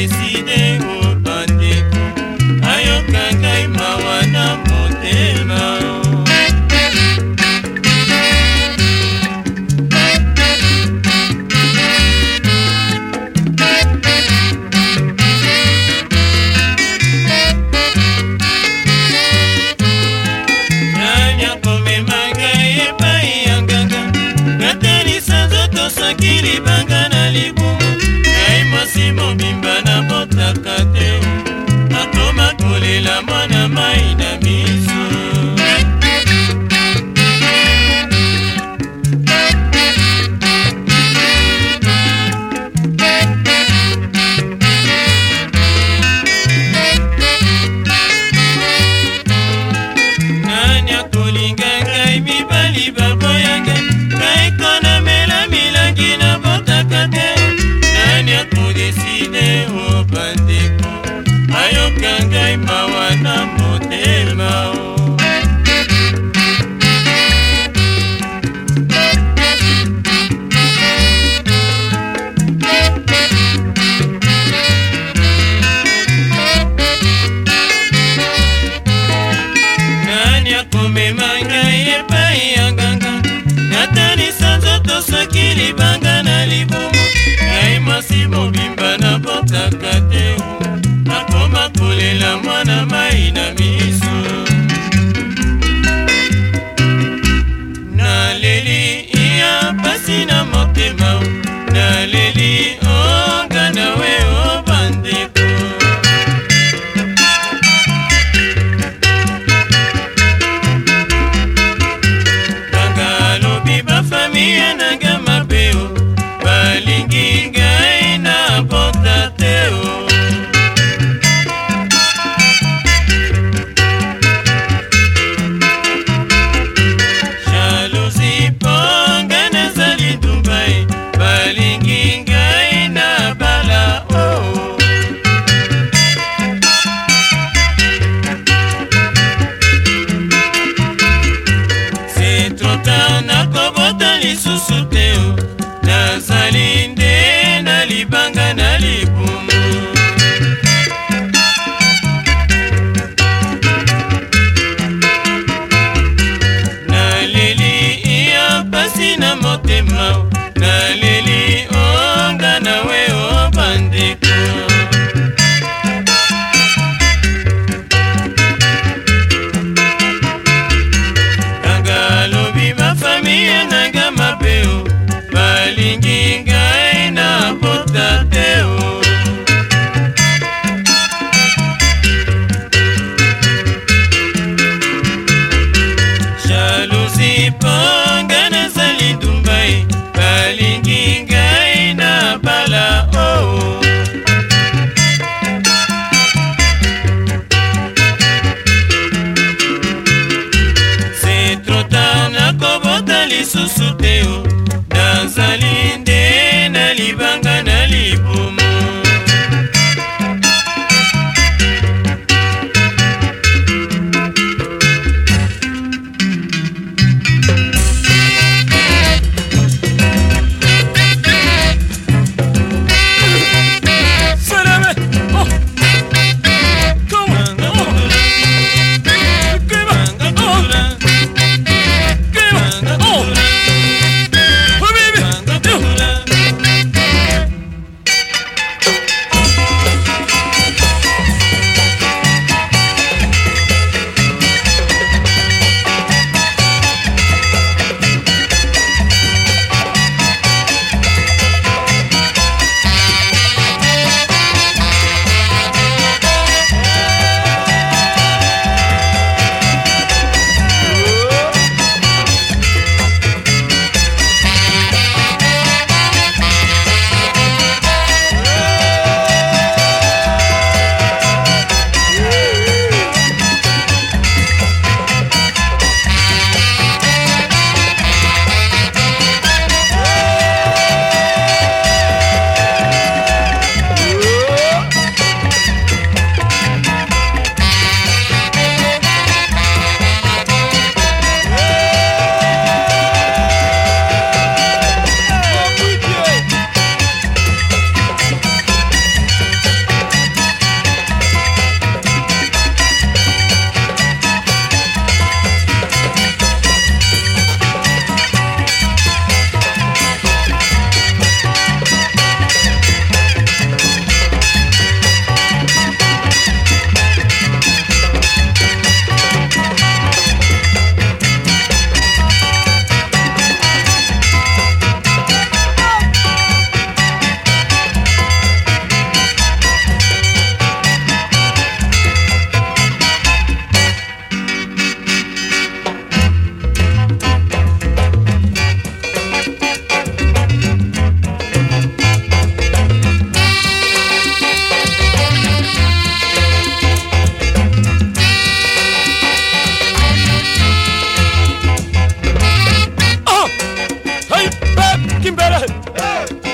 deside mobandeko ayoka ngai mawa na motema Sakili ba isso sudeu. Hey!